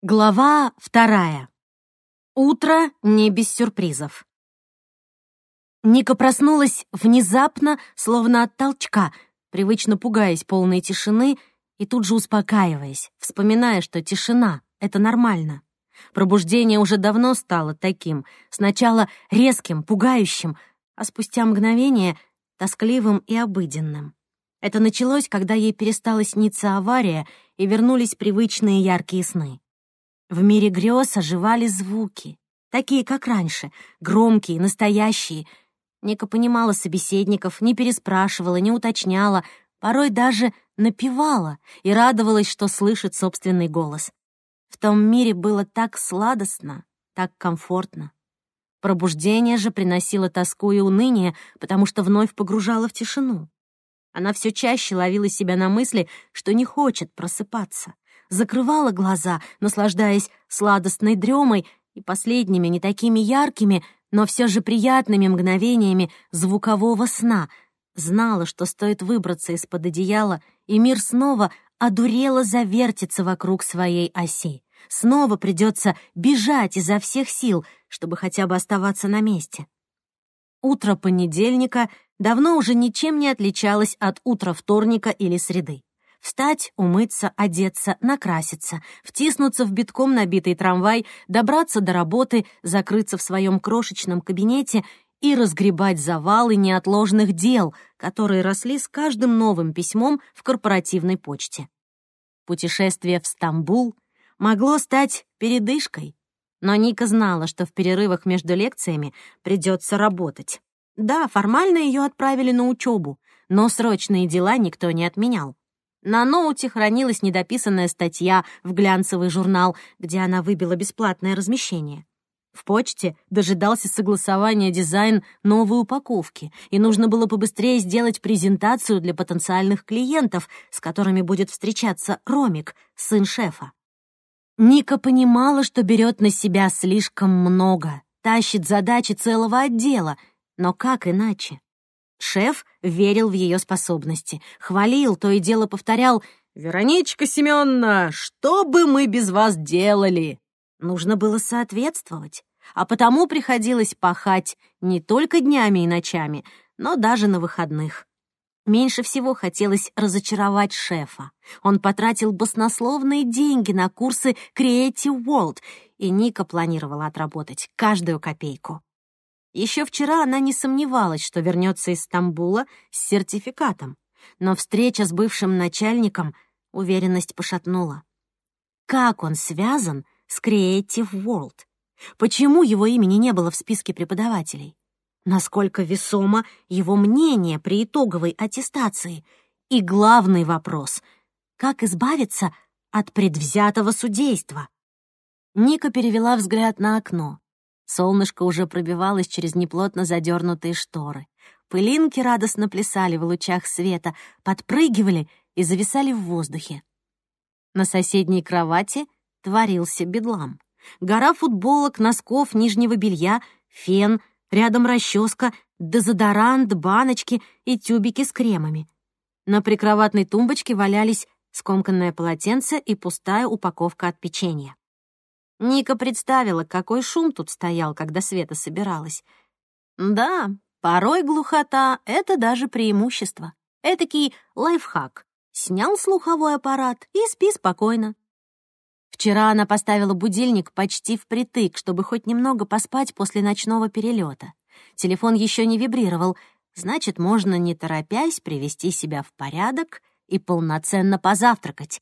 Глава вторая. Утро не без сюрпризов. Ника проснулась внезапно, словно от толчка, привычно пугаясь полной тишины и тут же успокаиваясь, вспоминая, что тишина — это нормально. Пробуждение уже давно стало таким, сначала резким, пугающим, а спустя мгновение — тоскливым и обыденным. Это началось, когда ей перестала сниться авария и вернулись привычные яркие сны. В мире грез оживали звуки, такие, как раньше, громкие, настоящие. Ника понимала собеседников, не переспрашивала, не уточняла, порой даже напевала и радовалась, что слышит собственный голос. В том мире было так сладостно, так комфортно. Пробуждение же приносило тоску и уныние, потому что вновь погружало в тишину. Она все чаще ловила себя на мысли, что не хочет просыпаться, закрывала глаза, наслаждаясь сладостной дремой и последними, не такими яркими, но все же приятными мгновениями звукового сна, знала, что стоит выбраться из-под одеяла, и мир снова одурело завертится вокруг своей оси. Снова придется бежать изо всех сил, чтобы хотя бы оставаться на месте. Утро понедельника давно уже ничем не отличалось от утра вторника или среды. Встать, умыться, одеться, накраситься, втиснуться в битком набитый трамвай, добраться до работы, закрыться в своем крошечном кабинете и разгребать завалы неотложных дел, которые росли с каждым новым письмом в корпоративной почте. Путешествие в Стамбул могло стать передышкой, но Ника знала, что в перерывах между лекциями придется работать. Да, формально ее отправили на учебу, но срочные дела никто не отменял. На ноуте хранилась недописанная статья в глянцевый журнал, где она выбила бесплатное размещение. В почте дожидался согласования дизайн новой упаковки, и нужно было побыстрее сделать презентацию для потенциальных клиентов, с которыми будет встречаться Ромик, сын шефа. Ника понимала, что берет на себя слишком много, тащит задачи целого отдела, но как иначе? Шеф верил в ее способности, хвалил, то и дело повторял «Вероничка Семеновна, что бы мы без вас делали?» Нужно было соответствовать, а потому приходилось пахать не только днями и ночами, но даже на выходных. Меньше всего хотелось разочаровать шефа. Он потратил баснословные деньги на курсы Creative World, и Ника планировала отработать каждую копейку. Еще вчера она не сомневалась, что вернется из Стамбула с сертификатом, но встреча с бывшим начальником уверенность пошатнула. Как он связан с Creative World? Почему его имени не было в списке преподавателей? Насколько весомо его мнение при итоговой аттестации? И главный вопрос — как избавиться от предвзятого судейства? Ника перевела взгляд на окно. Солнышко уже пробивалось через неплотно задернутые шторы. Пылинки радостно плясали в лучах света, подпрыгивали и зависали в воздухе. На соседней кровати творился бедлам. Гора футболок, носков, нижнего белья, фен, рядом расческа, дезодорант, баночки и тюбики с кремами. На прикроватной тумбочке валялись скомканное полотенце и пустая упаковка от печенья. Ника представила, какой шум тут стоял, когда Света собиралась. Да, порой глухота — это даже преимущество. Этакий лайфхак. Снял слуховой аппарат и спи спокойно. Вчера она поставила будильник почти впритык, чтобы хоть немного поспать после ночного перелета. Телефон еще не вибрировал, значит, можно, не торопясь, привести себя в порядок и полноценно позавтракать.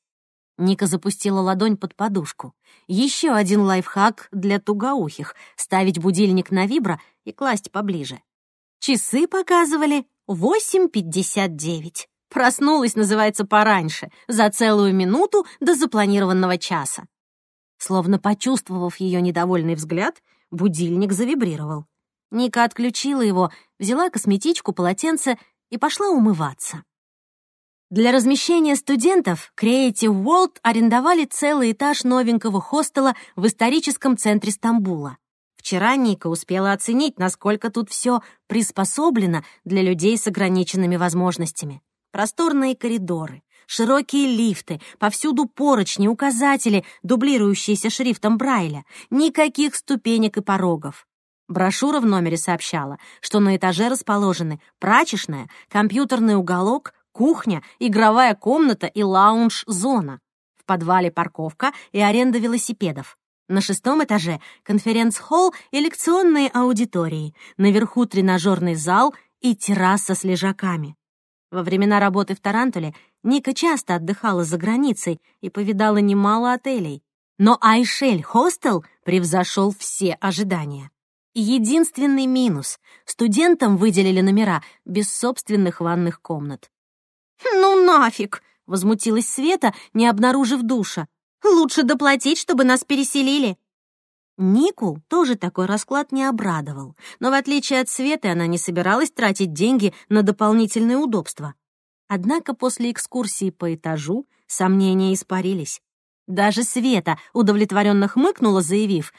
Ника запустила ладонь под подушку. Еще один лайфхак для тугоухих — ставить будильник на вибро и класть поближе. Часы показывали 8.59. Проснулась, называется, пораньше, за целую минуту до запланированного часа. Словно почувствовав ее недовольный взгляд, будильник завибрировал. Ника отключила его, взяла косметичку, полотенце и пошла умываться. Для размещения студентов Creative World арендовали целый этаж новенького хостела в историческом центре Стамбула. Вчера Ника успела оценить, насколько тут все приспособлено для людей с ограниченными возможностями. Просторные коридоры, широкие лифты, повсюду поручни, указатели, дублирующиеся шрифтом Брайля, никаких ступенек и порогов. Брошюра в номере сообщала, что на этаже расположены прачечная, компьютерный уголок, кухня, игровая комната и лаунж-зона. В подвале парковка и аренда велосипедов. На шестом этаже конференц-холл и лекционные аудитории. Наверху тренажерный зал и терраса с лежаками. Во времена работы в Тарантуле Ника часто отдыхала за границей и повидала немало отелей. Но Айшель Хостел превзошел все ожидания. Единственный минус — студентам выделили номера без собственных ванных комнат. «Ну нафиг!» — возмутилась Света, не обнаружив душа. «Лучше доплатить, чтобы нас переселили». Нику тоже такой расклад не обрадовал, но в отличие от Светы она не собиралась тратить деньги на дополнительные удобства. Однако после экскурсии по этажу сомнения испарились. Даже Света удовлетворенно хмыкнула, заявив,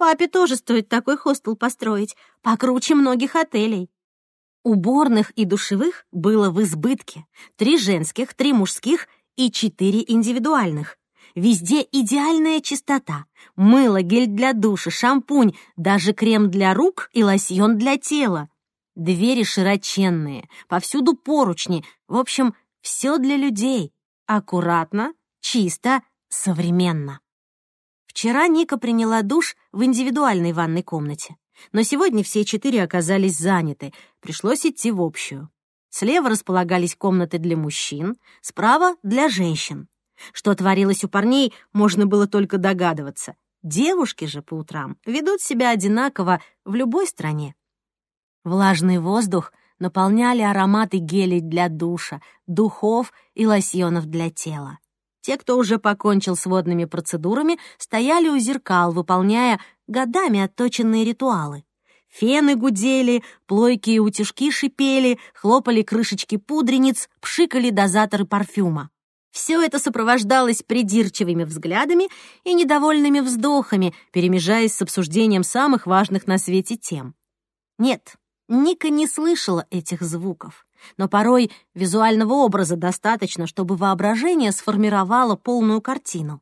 Папе тоже стоит такой хостел построить, покруче многих отелей. Уборных и душевых было в избытке. Три женских, три мужских и четыре индивидуальных. Везде идеальная чистота. Мыло, гель для душа, шампунь, даже крем для рук и лосьон для тела. Двери широченные, повсюду поручни. В общем, все для людей. Аккуратно, чисто, современно. Вчера Ника приняла душ в индивидуальной ванной комнате, но сегодня все четыре оказались заняты, пришлось идти в общую. Слева располагались комнаты для мужчин, справа — для женщин. Что творилось у парней, можно было только догадываться. Девушки же по утрам ведут себя одинаково в любой стране. Влажный воздух наполняли ароматы гелей для душа, духов и лосьонов для тела. Те, кто уже покончил с водными процедурами, стояли у зеркал, выполняя годами отточенные ритуалы. Фены гудели, плойки и утюжки шипели, хлопали крышечки пудрениц, пшикали дозаторы парфюма. Все это сопровождалось придирчивыми взглядами и недовольными вздохами, перемежаясь с обсуждением самых важных на свете тем. Нет, Ника не слышала этих звуков но порой визуального образа достаточно, чтобы воображение сформировало полную картину.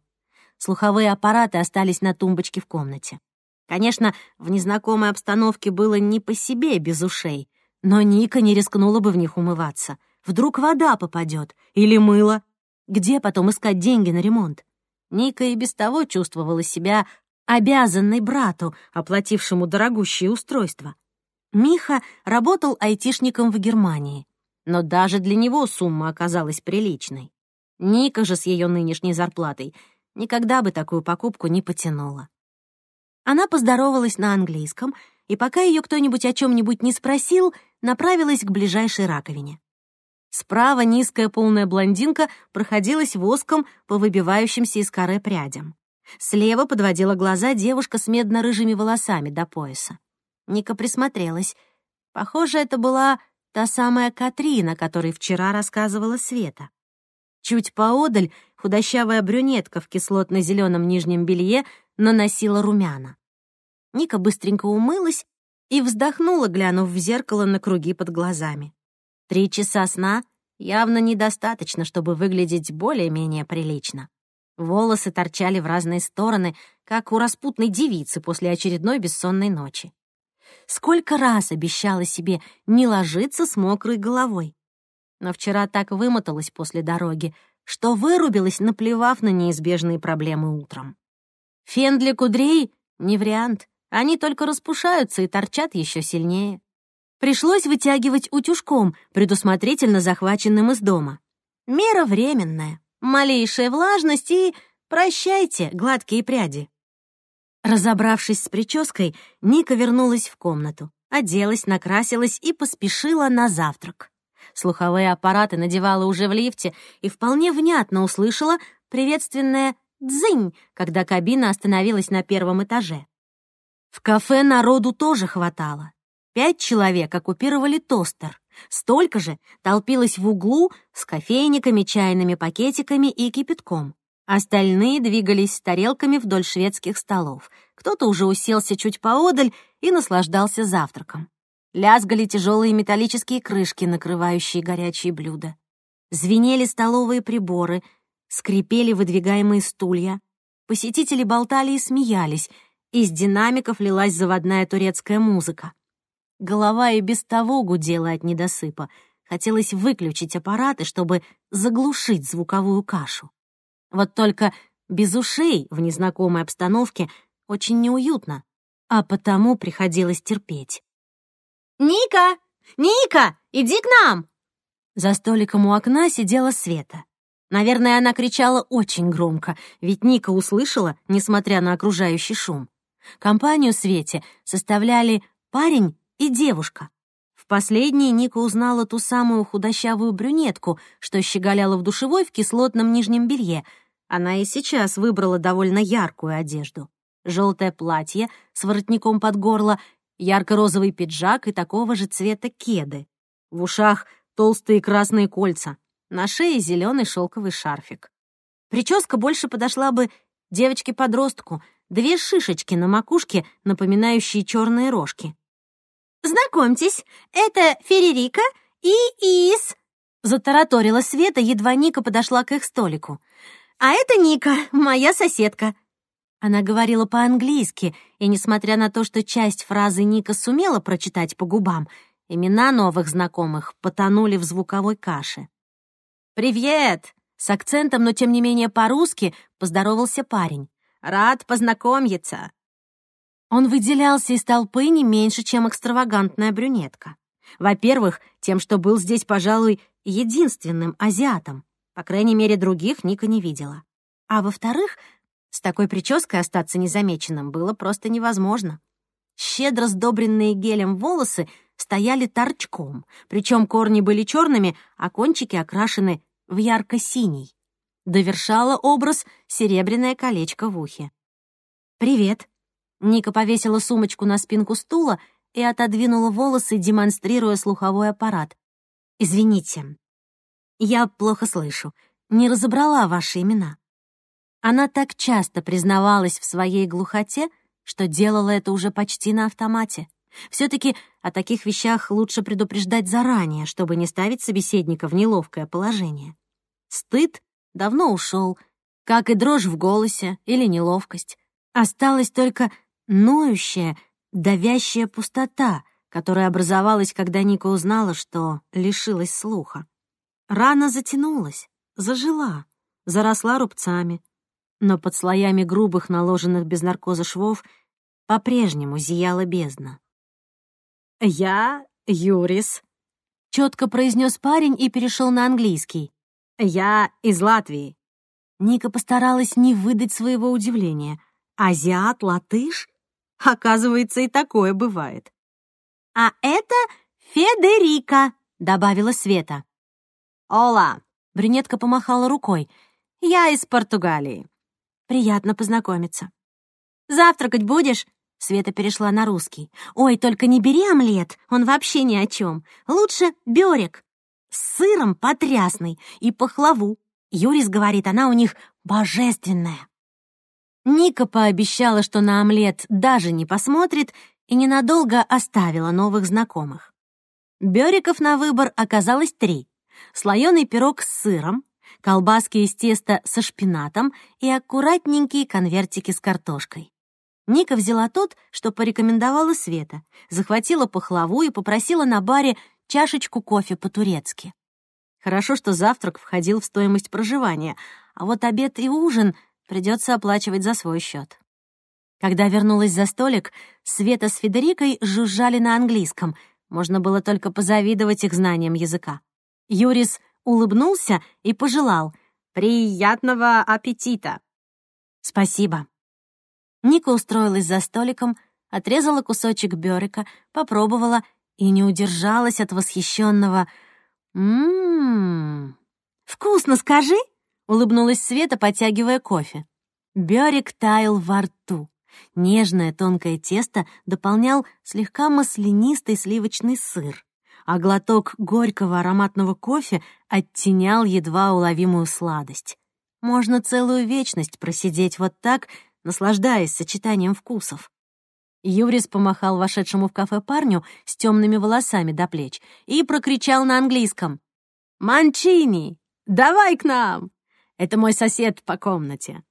Слуховые аппараты остались на тумбочке в комнате. Конечно, в незнакомой обстановке было не по себе без ушей, но Ника не рискнула бы в них умываться. Вдруг вода попадет или мыло. Где потом искать деньги на ремонт? Ника и без того чувствовала себя обязанной брату, оплатившему дорогущее устройство. Миха работал айтишником в Германии, но даже для него сумма оказалась приличной. Ника же с ее нынешней зарплатой никогда бы такую покупку не потянула. Она поздоровалась на английском, и пока ее кто-нибудь о чем-нибудь не спросил, направилась к ближайшей раковине. Справа низкая полная блондинка проходилась воском по выбивающимся из коры прядям. Слева подводила глаза девушка с медно-рыжими волосами до пояса. Ника присмотрелась. Похоже, это была та самая Катрина, которой вчера рассказывала Света. Чуть поодаль худощавая брюнетка в кислотно-зеленом нижнем белье наносила румяна. Ника быстренько умылась и вздохнула, глянув в зеркало на круги под глазами. Три часа сна явно недостаточно, чтобы выглядеть более-менее прилично. Волосы торчали в разные стороны, как у распутной девицы после очередной бессонной ночи. Сколько раз обещала себе не ложиться с мокрой головой. Но вчера так вымоталась после дороги, что вырубилась, наплевав на неизбежные проблемы утром. Фен для кудрей — не вариант. Они только распушаются и торчат еще сильнее. Пришлось вытягивать утюжком, предусмотрительно захваченным из дома. Мера временная. Малейшая влажность и... Прощайте, гладкие пряди. Разобравшись с прической, Ника вернулась в комнату, оделась, накрасилась и поспешила на завтрак. Слуховые аппараты надевала уже в лифте и вполне внятно услышала приветственное «дзынь», когда кабина остановилась на первом этаже. В кафе народу тоже хватало. Пять человек оккупировали тостер. Столько же толпилось в углу с кофейниками, чайными пакетиками и кипятком. Остальные двигались с тарелками вдоль шведских столов. Кто-то уже уселся чуть поодаль и наслаждался завтраком. Лязгали тяжелые металлические крышки, накрывающие горячие блюда. Звенели столовые приборы, скрипели выдвигаемые стулья. Посетители болтали и смеялись. Из динамиков лилась заводная турецкая музыка. Голова и без того гудела от недосыпа. Хотелось выключить аппараты, чтобы заглушить звуковую кашу. Вот только без ушей в незнакомой обстановке очень неуютно, а потому приходилось терпеть. «Ника! Ника! Иди к нам!» За столиком у окна сидела Света. Наверное, она кричала очень громко, ведь Ника услышала, несмотря на окружающий шум. Компанию Свете составляли парень и девушка. Последней Ника узнала ту самую худощавую брюнетку, что щеголяла в душевой в кислотном нижнем белье — она и сейчас выбрала довольно яркую одежду. Желтое платье с воротником под горло, ярко-розовый пиджак и такого же цвета кеды. В ушах толстые красные кольца, на шее зеленый шелковый шарфик. Прическа больше подошла бы девочке-подростку, две шишечки на макушке, напоминающие черные рожки. «Знакомьтесь, это Ферерика и Ис», — затараторила Света, едва Ника подошла к их столику. «А это Ника, моя соседка». Она говорила по-английски, и, несмотря на то, что часть фразы Ника сумела прочитать по губам, имена новых знакомых потонули в звуковой каше. «Привет!» — с акцентом, но тем не менее по-русски поздоровался парень. «Рад познакомиться!» Он выделялся из толпы не меньше, чем экстравагантная брюнетка. Во-первых, тем, что был здесь, пожалуй, единственным азиатом. По крайней мере, других Ника не видела. А во-вторых, с такой прической остаться незамеченным было просто невозможно. Щедро сдобренные гелем волосы стояли торчком, причем корни были черными, а кончики окрашены в ярко-синий. Довершало образ серебряное колечко в ухе. «Привет». Ника повесила сумочку на спинку стула и отодвинула волосы, демонстрируя слуховой аппарат. «Извините, я плохо слышу. Не разобрала ваши имена». Она так часто признавалась в своей глухоте, что делала это уже почти на автомате. Все-таки о таких вещах лучше предупреждать заранее, чтобы не ставить собеседника в неловкое положение. Стыд давно ушел, как и дрожь в голосе или неловкость. Осталась только ноющая, давящая пустота, которая образовалась, когда Ника узнала, что лишилась слуха. Рана затянулась, зажила, заросла рубцами, но под слоями грубых, наложенных без наркоза швов, по-прежнему зияла бездна. «Я Юрис», — четко произнес парень и перешел на английский. «Я из Латвии». Ника постаралась не выдать своего удивления. «Азиат, латыш? Оказывается, и такое бывает». «А это Федерика», — добавила Света. «Ола!» — брюнетка помахала рукой. «Я из Португалии». «Приятно познакомиться». «Завтракать будешь?» Света перешла на русский. «Ой, только не бери омлет, он вообще ни о чем. Лучше бёрек. С сыром потрясный и пахлаву. Юрис говорит, она у них божественная». Ника пообещала, что на омлет даже не посмотрит, и ненадолго оставила новых знакомых. Бёриков на выбор оказалось три слоеный пирог с сыром, колбаски из теста со шпинатом и аккуратненькие конвертики с картошкой. Ника взяла тот, что порекомендовала Света, захватила пахлаву и попросила на баре чашечку кофе по-турецки. Хорошо, что завтрак входил в стоимость проживания, а вот обед и ужин придется оплачивать за свой счет. Когда вернулась за столик, Света с Федерикой жужжали на английском. Можно было только позавидовать их знаниям языка. Юрис улыбнулся и пожелал «Приятного аппетита!» «Спасибо». Ника устроилась за столиком, отрезала кусочек бёрика, попробовала и не удержалась от восхищенного «Ммм, вкусно, скажи!» — улыбнулась Света, подтягивая кофе. Бёрик таял во рту. Нежное тонкое тесто дополнял слегка маслянистый сливочный сыр а глоток горького ароматного кофе оттенял едва уловимую сладость. Можно целую вечность просидеть вот так, наслаждаясь сочетанием вкусов. Юрис помахал вошедшему в кафе парню с темными волосами до плеч и прокричал на английском. «Манчини! давай к нам! Это мой сосед по комнате».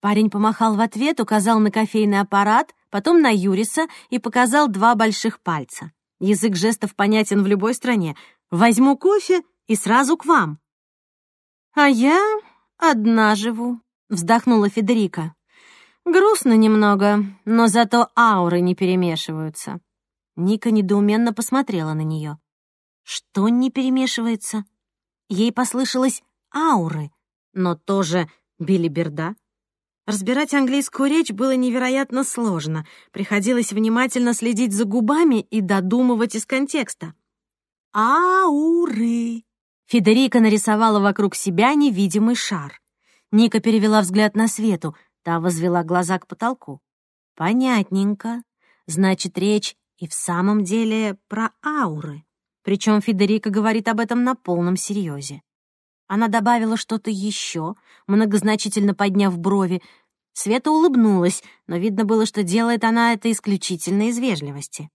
Парень помахал в ответ, указал на кофейный аппарат, потом на Юриса и показал два больших пальца. Язык жестов понятен в любой стране. «Возьму кофе и сразу к вам». «А я одна живу», — вздохнула Федерика. «Грустно немного, но зато ауры не перемешиваются». Ника недоуменно посмотрела на нее. «Что не перемешивается?» Ей послышалось «ауры», но тоже билиберда. Разбирать английскую речь было невероятно сложно. Приходилось внимательно следить за губами и додумывать из контекста. «Ауры!» Федерика нарисовала вокруг себя невидимый шар. Ника перевела взгляд на Свету, та возвела глаза к потолку. «Понятненько. Значит, речь и в самом деле про ауры. Причем Федерика говорит об этом на полном серьезе. Она добавила что-то еще, многозначительно подняв брови. Света улыбнулась, но видно было, что делает она это исключительно из вежливости.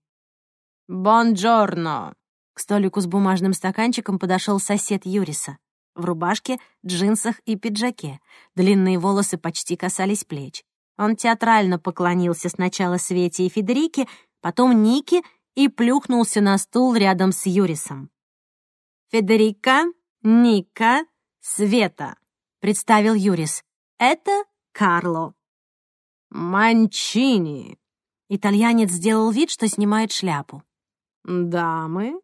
«Бонджорно!» К столику с бумажным стаканчиком подошел сосед Юриса. В рубашке, джинсах и пиджаке. Длинные волосы почти касались плеч. Он театрально поклонился сначала Свете и Федерике, потом Нике и плюхнулся на стул рядом с Юрисом. «Федерика, Ника, Света», — представил Юрис. «Это Карло». «Манчини». Итальянец сделал вид, что снимает шляпу. «Дамы,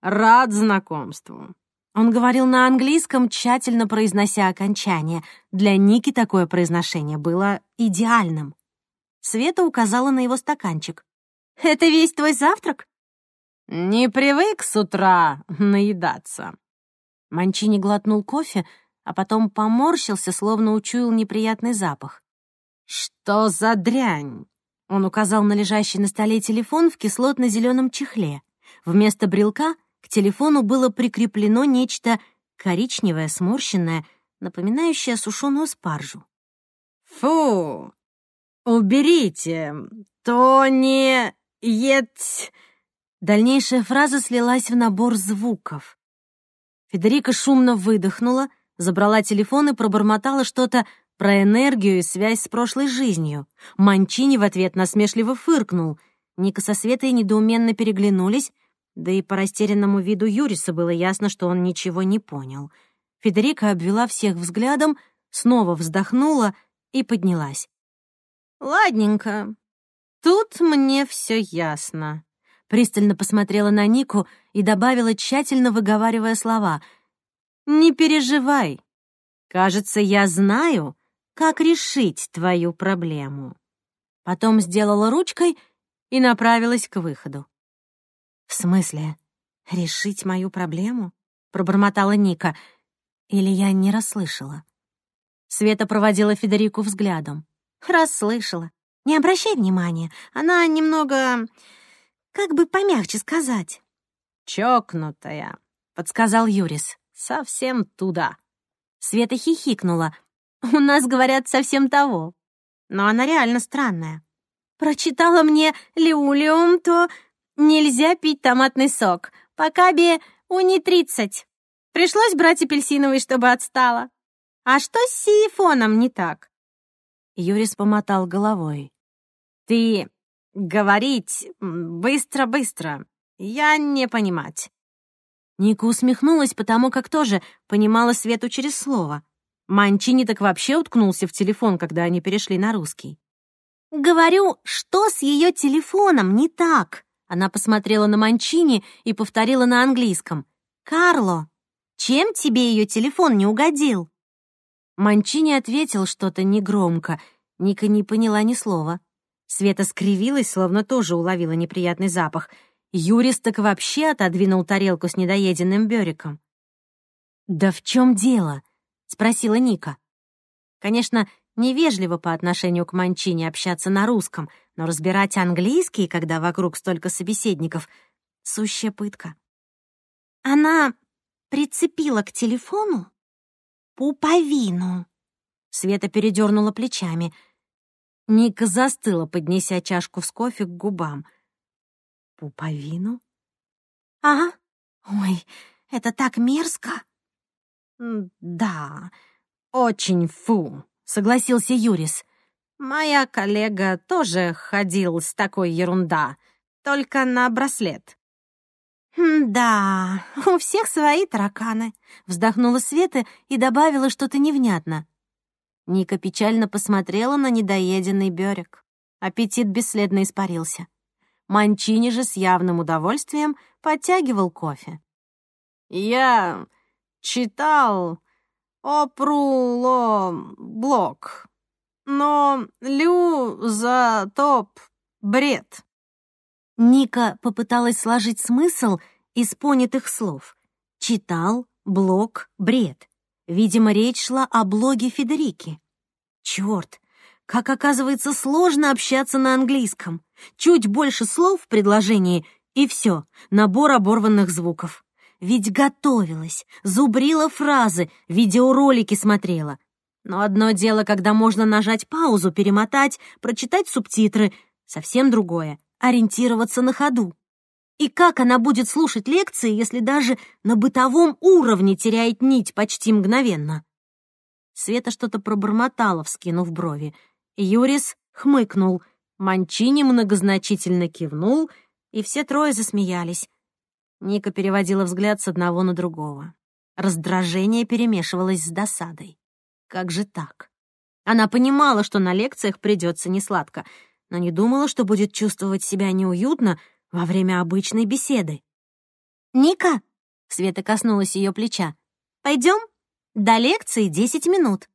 рад знакомству». Он говорил на английском, тщательно произнося окончание. Для Ники такое произношение было идеальным. Света указала на его стаканчик. «Это весь твой завтрак?» «Не привык с утра наедаться», Манчини глотнул кофе, а потом поморщился, словно учуял неприятный запах. «Что за дрянь?» Он указал на лежащий на столе телефон в кислотно-зеленом чехле. Вместо брелка к телефону было прикреплено нечто коричневое, сморщенное, напоминающее сушеную спаржу. «Фу! Уберите! То не... еть...» Дальнейшая фраза слилась в набор звуков. Федерика шумно выдохнула, забрала телефон и пробормотала что-то про энергию и связь с прошлой жизнью. Манчини в ответ насмешливо фыркнул. Ника со Светой недоуменно переглянулись, да и по растерянному виду Юриса было ясно, что он ничего не понял. Федерика обвела всех взглядом, снова вздохнула и поднялась. «Ладненько, тут мне все ясно пристально посмотрела на Нику и добавила, тщательно выговаривая слова. «Не переживай. Кажется, я знаю, как решить твою проблему». Потом сделала ручкой и направилась к выходу. «В смысле, решить мою проблему?» — пробормотала Ника. Или я не расслышала? Света проводила Федерику взглядом. «Расслышала. Не обращай внимания. Она немного как бы помягче сказать?» «Чокнутая», — подсказал Юрис. «Совсем туда». Света хихикнула. «У нас, говорят, совсем того». Но она реально странная. «Прочитала мне лиулиум, то нельзя пить томатный сок. Пока бе уни тридцать. Пришлось брать апельсиновый, чтобы отстала. А что с сифоном не так?» Юрис помотал головой. «Ты говорить быстро-быстро. Я не понимать». Ника усмехнулась, потому как тоже понимала Свету через слово. Манчини так вообще уткнулся в телефон, когда они перешли на русский. «Говорю, что с ее телефоном не так?» Она посмотрела на Манчини и повторила на английском. «Карло, чем тебе ее телефон не угодил?» Манчини ответил что-то негромко. Ника не поняла ни слова. Света скривилась, словно тоже уловила неприятный запах. Юрис так вообще отодвинул тарелку с недоеденным бёриком. «Да в чем дело?» — спросила Ника. Конечно, невежливо по отношению к Манчине общаться на русском, но разбирать английский, когда вокруг столько собеседников — сущая пытка. Она прицепила к телефону пуповину. Света передернула плечами — Ника застыла, поднеся чашку с кофе к губам. «Пуповину?» «Ага. Ой, это так мерзко!» «Да, очень фу», — согласился Юрис. «Моя коллега тоже ходил с такой ерунда, только на браслет». «Да, у всех свои тараканы», — вздохнула Света и добавила что-то невнятно. Ника печально посмотрела на недоеденный берег. Аппетит бесследно испарился. Манчини же с явным удовольствием подтягивал кофе. «Я читал Опруло-блок, но Лю за топ бред». Ника попыталась сложить смысл из понятых слов. Читал, блог, бред. Видимо, речь шла о блоге Федерики. Чёрт, как оказывается сложно общаться на английском. Чуть больше слов в предложении, и все, набор оборванных звуков. Ведь готовилась, зубрила фразы, видеоролики смотрела. Но одно дело, когда можно нажать паузу, перемотать, прочитать субтитры. Совсем другое — ориентироваться на ходу. И как она будет слушать лекции, если даже на бытовом уровне теряет нить почти мгновенно? Света что-то пробормотала, вскинув брови. Юрис хмыкнул, Манчини многозначительно кивнул, и все трое засмеялись. Ника переводила взгляд с одного на другого. Раздражение перемешивалось с досадой. Как же так? Она понимала, что на лекциях придется несладко, но не думала, что будет чувствовать себя неуютно во время обычной беседы. «Ника!» — Света коснулась ее плеча. «Пойдем? До лекции десять минут».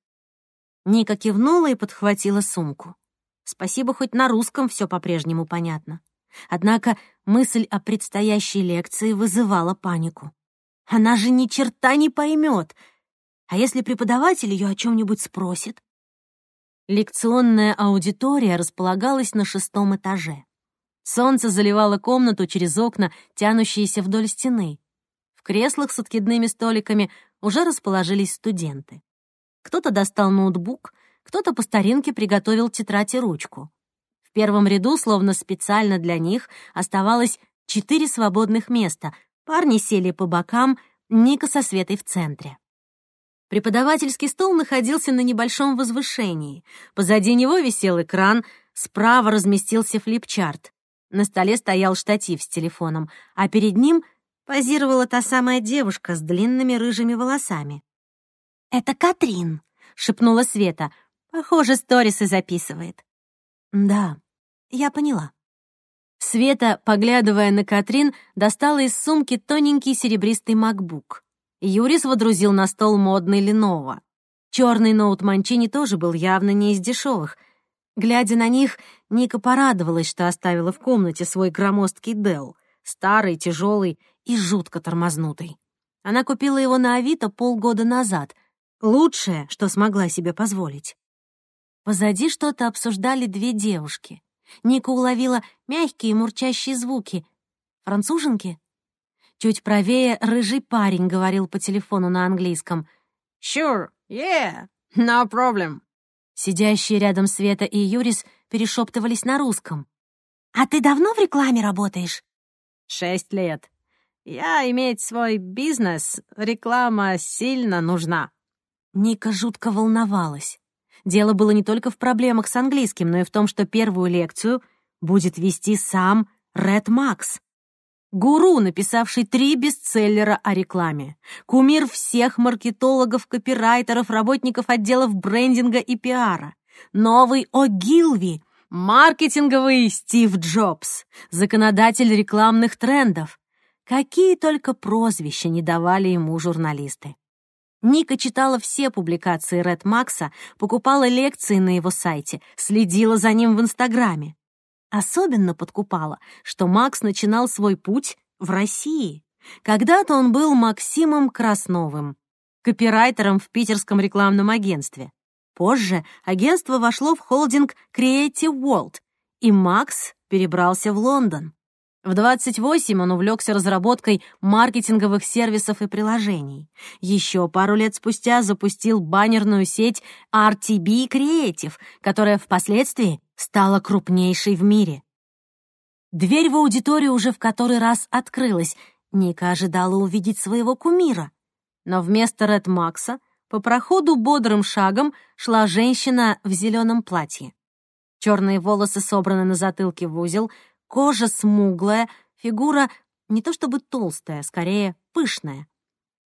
Ника кивнула и подхватила сумку. Спасибо, хоть на русском все по-прежнему понятно. Однако мысль о предстоящей лекции вызывала панику. Она же ни черта не поймет. А если преподаватель ее о чем-нибудь спросит? Лекционная аудитория располагалась на шестом этаже. Солнце заливало комнату через окна, тянущиеся вдоль стены. В креслах с откидными столиками уже расположились студенты. Кто-то достал ноутбук, кто-то по старинке приготовил тетрадь и ручку. В первом ряду, словно специально для них, оставалось четыре свободных места. Парни сели по бокам, Ника со Светой в центре. Преподавательский стол находился на небольшом возвышении. Позади него висел экран, справа разместился флипчарт. На столе стоял штатив с телефоном, а перед ним позировала та самая девушка с длинными рыжими волосами. «Это Катрин», — шепнула Света. «Похоже, сторисы записывает». «Да, я поняла». Света, поглядывая на Катрин, достала из сумки тоненький серебристый макбук. Юрис водрузил на стол модный Lenovo. Черный ноут Манчини тоже был явно не из дешевых. Глядя на них, Ника порадовалась, что оставила в комнате свой громоздкий Dell, старый, тяжелый и жутко тормознутый. Она купила его на Авито полгода назад. Лучшее, что смогла себе позволить. Позади что-то обсуждали две девушки. Ника уловила мягкие мурчащие звуки. Француженки? Чуть правее рыжий парень говорил по телефону на английском. «Sure, yeah, no problem». Сидящие рядом Света и Юрис перешептывались на русском. «А ты давно в рекламе работаешь?» «Шесть лет. Я иметь свой бизнес, реклама сильно нужна». Ника жутко волновалась. Дело было не только в проблемах с английским, но и в том, что первую лекцию будет вести сам Ред Макс. Гуру, написавший три бестселлера о рекламе. Кумир всех маркетологов, копирайтеров, работников отделов брендинга и пиара. Новый О'Гилви, маркетинговый Стив Джобс, законодатель рекламных трендов. Какие только прозвища не давали ему журналисты. Ника читала все публикации Ред Макса, покупала лекции на его сайте, следила за ним в Инстаграме. Особенно подкупало, что Макс начинал свой путь в России. Когда-то он был Максимом Красновым, копирайтером в питерском рекламном агентстве. Позже агентство вошло в холдинг Creative World, и Макс перебрался в Лондон. В 28 он увлекся разработкой маркетинговых сервисов и приложений. Еще пару лет спустя запустил баннерную сеть RTB Creative, которая впоследствии стала крупнейшей в мире. Дверь в аудиторию уже в который раз открылась. Ника ожидала увидеть своего кумира. Но вместо Ред Макса по проходу бодрым шагом шла женщина в зеленом платье. Черные волосы собраны на затылке в узел, кожа смуглая, фигура не то чтобы толстая, скорее пышная.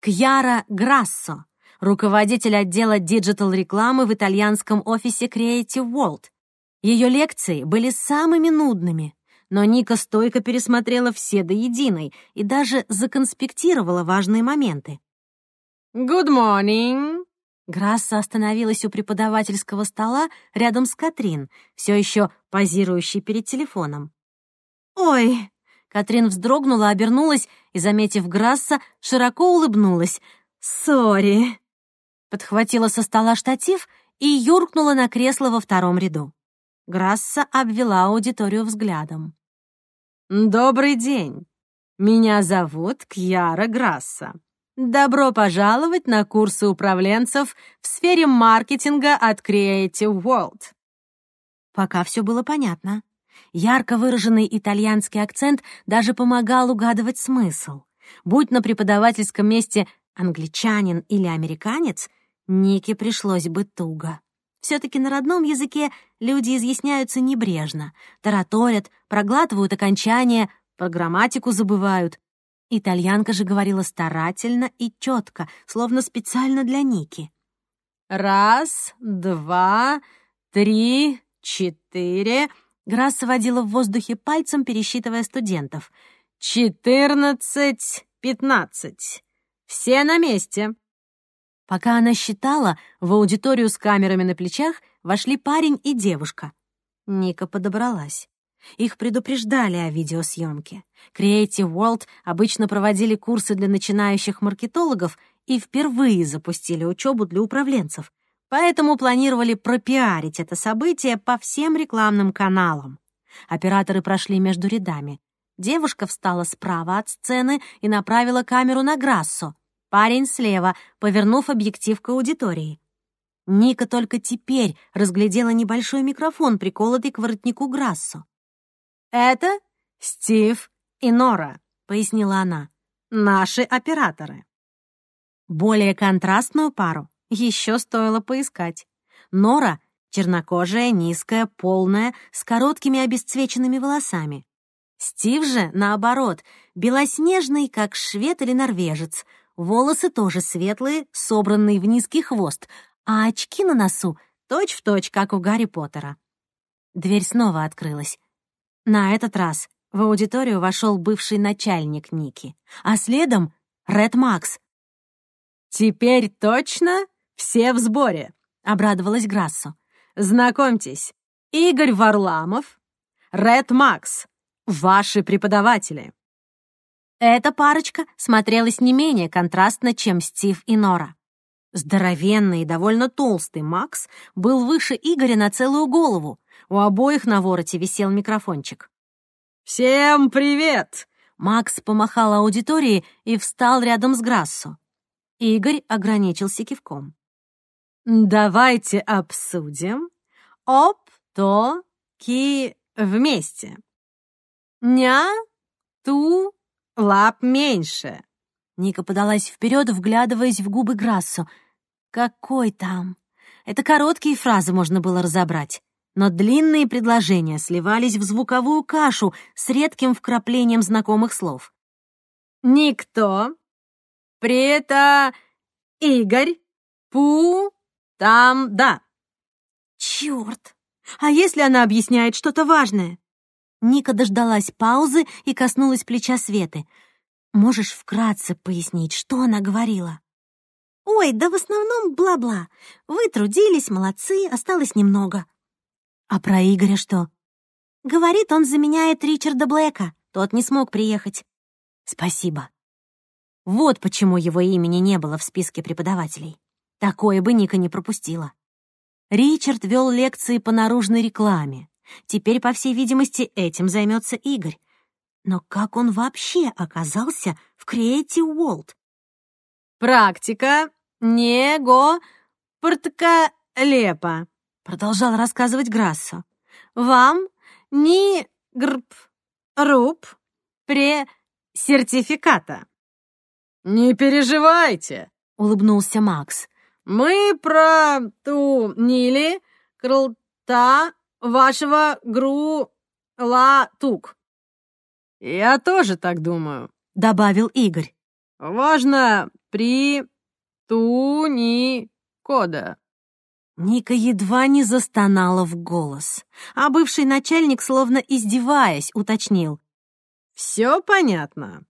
Кьяра Грассо, руководитель отдела диджитал-рекламы в итальянском офисе Creative World. Ее лекции были самыми нудными, но Ника стойко пересмотрела все до единой и даже законспектировала важные моменты. «Good morning!» Грассо остановилась у преподавательского стола рядом с Катрин, все еще позирующей перед телефоном. «Ой!» Катрин вздрогнула, обернулась и, заметив Грасса, широко улыбнулась. «Сори!» Подхватила со стола штатив и юркнула на кресло во втором ряду. Грасса обвела аудиторию взглядом. «Добрый день. Меня зовут Кьяра Грасса. Добро пожаловать на курсы управленцев в сфере маркетинга от Creative World. Пока все было понятно. Ярко выраженный итальянский акцент даже помогал угадывать смысл. Будь на преподавательском месте англичанин или американец, Нике пришлось бы туго. Все-таки на родном языке люди изъясняются небрежно, тараторят, проглатывают окончания, про грамматику забывают. Итальянка же говорила старательно и четко, словно специально для Ники. «Раз, два, три, четыре...» Грасса водила в воздухе пальцем, пересчитывая студентов. «Четырнадцать, пятнадцать. Все на месте». Пока она считала, в аудиторию с камерами на плечах вошли парень и девушка. Ника подобралась. Их предупреждали о видеосъемке. Creative World обычно проводили курсы для начинающих маркетологов и впервые запустили учебу для управленцев, поэтому планировали пропиарить это событие по всем рекламным каналам. Операторы прошли между рядами. Девушка встала справа от сцены и направила камеру на Грассо. Парень слева, повернув объектив к аудитории. Ника только теперь разглядела небольшой микрофон, приколотый к воротнику Грассо. «Это Стив и Нора», — пояснила она. «Наши операторы». Более контрастную пару еще стоило поискать. Нора — чернокожая, низкая, полная, с короткими обесцвеченными волосами. Стив же, наоборот, белоснежный, как швед или норвежец. Волосы тоже светлые, собранные в низкий хвост, а очки на носу точь-в-точь, точь, как у Гарри Поттера. Дверь снова открылась. На этот раз в аудиторию вошел бывший начальник Ники, а следом — Ред Макс. «Теперь точно все в сборе», — обрадовалась Грассо. «Знакомьтесь, Игорь Варламов, Ред Макс, ваши преподаватели». Эта парочка смотрелась не менее контрастно, чем Стив и Нора. Здоровенный и довольно толстый Макс был выше Игоря на целую голову, у обоих на вороте висел микрофончик. «Всем привет!» Макс помахал аудитории и встал рядом с Грассо. Игорь ограничился кивком. «Давайте обсудим оп-то-ки вместе. Ня, ту, лап меньше». Ника подалась вперед, вглядываясь в губы Грассо. «Какой там?» Это короткие фразы можно было разобрать но длинные предложения сливались в звуковую кашу с редким вкраплением знакомых слов. «Никто. Прета. Игорь. Пу. Там. Да». «Чёрт! А если она объясняет что-то важное?» Ника дождалась паузы и коснулась плеча Светы. «Можешь вкратце пояснить, что она говорила?» «Ой, да в основном бла-бла. Вы трудились, молодцы, осталось немного». «А про Игоря что?» «Говорит, он заменяет Ричарда Блэка. Тот не смог приехать». «Спасибо». Вот почему его имени не было в списке преподавателей. Такое бы Ника не пропустила. Ричард вел лекции по наружной рекламе. Теперь, по всей видимости, этим займется Игорь. Но как он вообще оказался в Creative World? «Практика него порткалепа», продолжал рассказывать Грассо. «Вам ни грб руб пре сертификата». «Не переживайте», улыбнулся Макс. Мы про ту Нили крылта вашего гру ла тук. Я тоже так думаю, добавил Игорь. Важно при ту ни кода. Ника едва не застонала в голос, а бывший начальник, словно издеваясь, уточнил. «Все понятно?»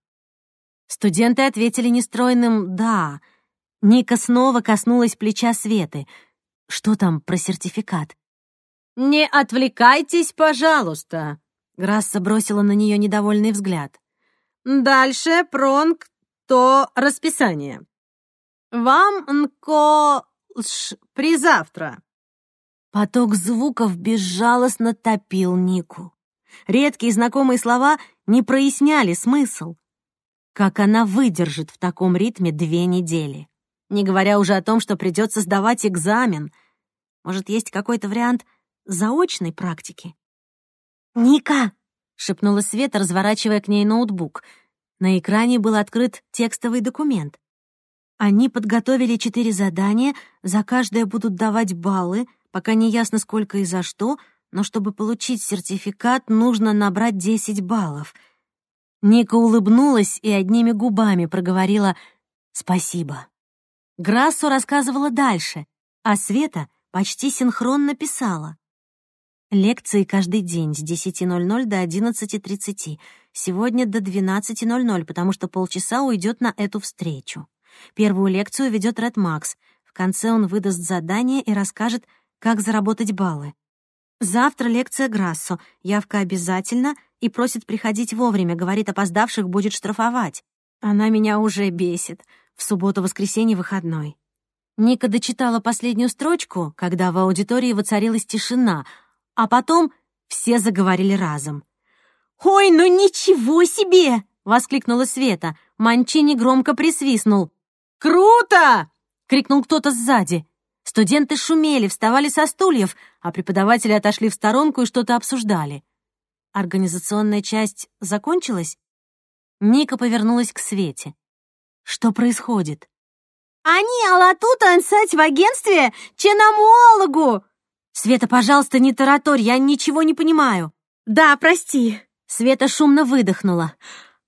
Студенты ответили нестройным «да». Ника снова коснулась плеча Светы. Что там про сертификат? «Не отвлекайтесь, пожалуйста!» Грасса бросила на нее недовольный взгляд. «Дальше пронг то расписание. Вам нко при завтра. Поток звуков безжалостно топил Нику. Редкие знакомые слова не проясняли смысл. Как она выдержит в таком ритме две недели? Не говоря уже о том, что придется сдавать экзамен. Может, есть какой-то вариант заочной практики? «Ника!» — шепнула Света, разворачивая к ней ноутбук. На экране был открыт текстовый документ. Они подготовили четыре задания, за каждое будут давать баллы, пока не ясно сколько и за что, но чтобы получить сертификат, нужно набрать 10 баллов. Ника улыбнулась и одними губами проговорила «Спасибо». Грассо рассказывала дальше, а Света почти синхронно писала. Лекции каждый день с 10.00 до 11.30. Сегодня до 12.00, потому что полчаса уйдет на эту встречу. Первую лекцию ведет Ред Макс. В конце он выдаст задание и расскажет, как заработать баллы. Завтра лекция Грассо. Явка обязательно и просит приходить вовремя, говорит, опоздавших будет штрафовать. Она меня уже бесит. В субботу-воскресенье выходной. Ника дочитала последнюю строчку, когда в аудитории воцарилась тишина, а потом все заговорили разом. «Ой, ну ничего себе!» — воскликнула Света. Манчини громко присвистнул. «Круто!» — крикнул кто-то сзади. Студенты шумели, вставали со стульев, а преподаватели отошли в сторонку и что-то обсуждали. Организационная часть закончилась? Ника повернулась к Свете. Что происходит? «Они алатут ансать в агентстве Ченамологу!» «Света, пожалуйста, не тараторь, я ничего не понимаю». «Да, прости». Света шумно выдохнула.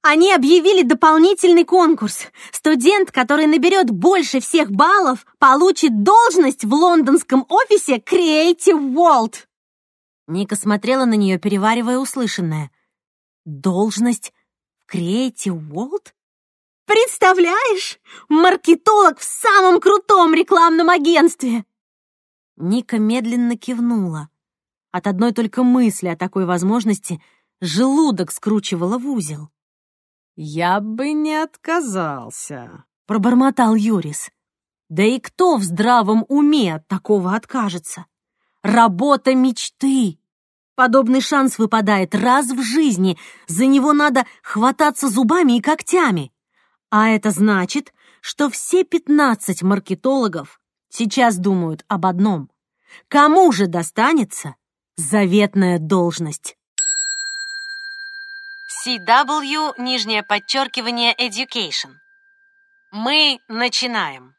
Они объявили дополнительный конкурс. Студент, который наберет больше всех баллов, получит должность в лондонском офисе Creative World. Ника смотрела на нее, переваривая услышанное. Должность в Creative World? Представляешь? Маркетолог в самом крутом рекламном агентстве. Ника медленно кивнула. От одной только мысли о такой возможности желудок скручивала в узел. «Я бы не отказался», — пробормотал Юрис. «Да и кто в здравом уме от такого откажется? Работа мечты!» Подобный шанс выпадает раз в жизни, за него надо хвататься зубами и когтями. А это значит, что все пятнадцать маркетологов сейчас думают об одном. Кому же достанется заветная должность? CW, нижнее подчеркивание, Education. Мы начинаем.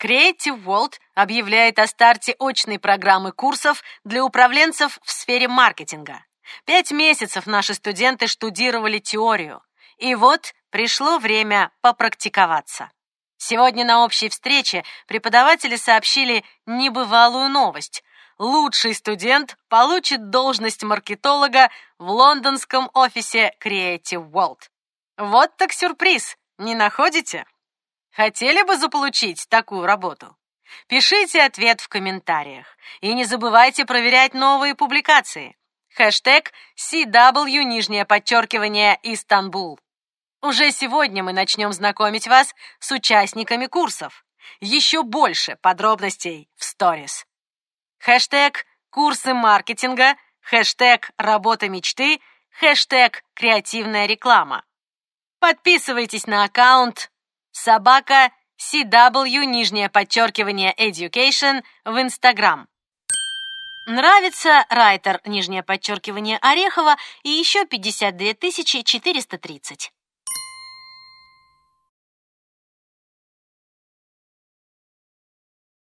Creative World объявляет о старте очной программы курсов для управленцев в сфере маркетинга. Пять месяцев наши студенты штудировали теорию. И вот пришло время попрактиковаться. Сегодня на общей встрече преподаватели сообщили небывалую новость лучший студент получит должность маркетолога в лондонском офисе Creative World. Вот так сюрприз, не находите? Хотели бы заполучить такую работу? Пишите ответ в комментариях. И не забывайте проверять новые публикации. Хэштег CW, нижнее подчеркивание, Истанбул. Уже сегодня мы начнем знакомить вас с участниками курсов. Еще больше подробностей в сторис. Хэштег «Курсы маркетинга», хэштег «Работа мечты», хэштег «Креативная реклама». Подписывайтесь на аккаунт собака CW, нижнее подчеркивание Education в Инстаграм. Нравится райтер, нижнее подчеркивание Орехова и еще 52 430.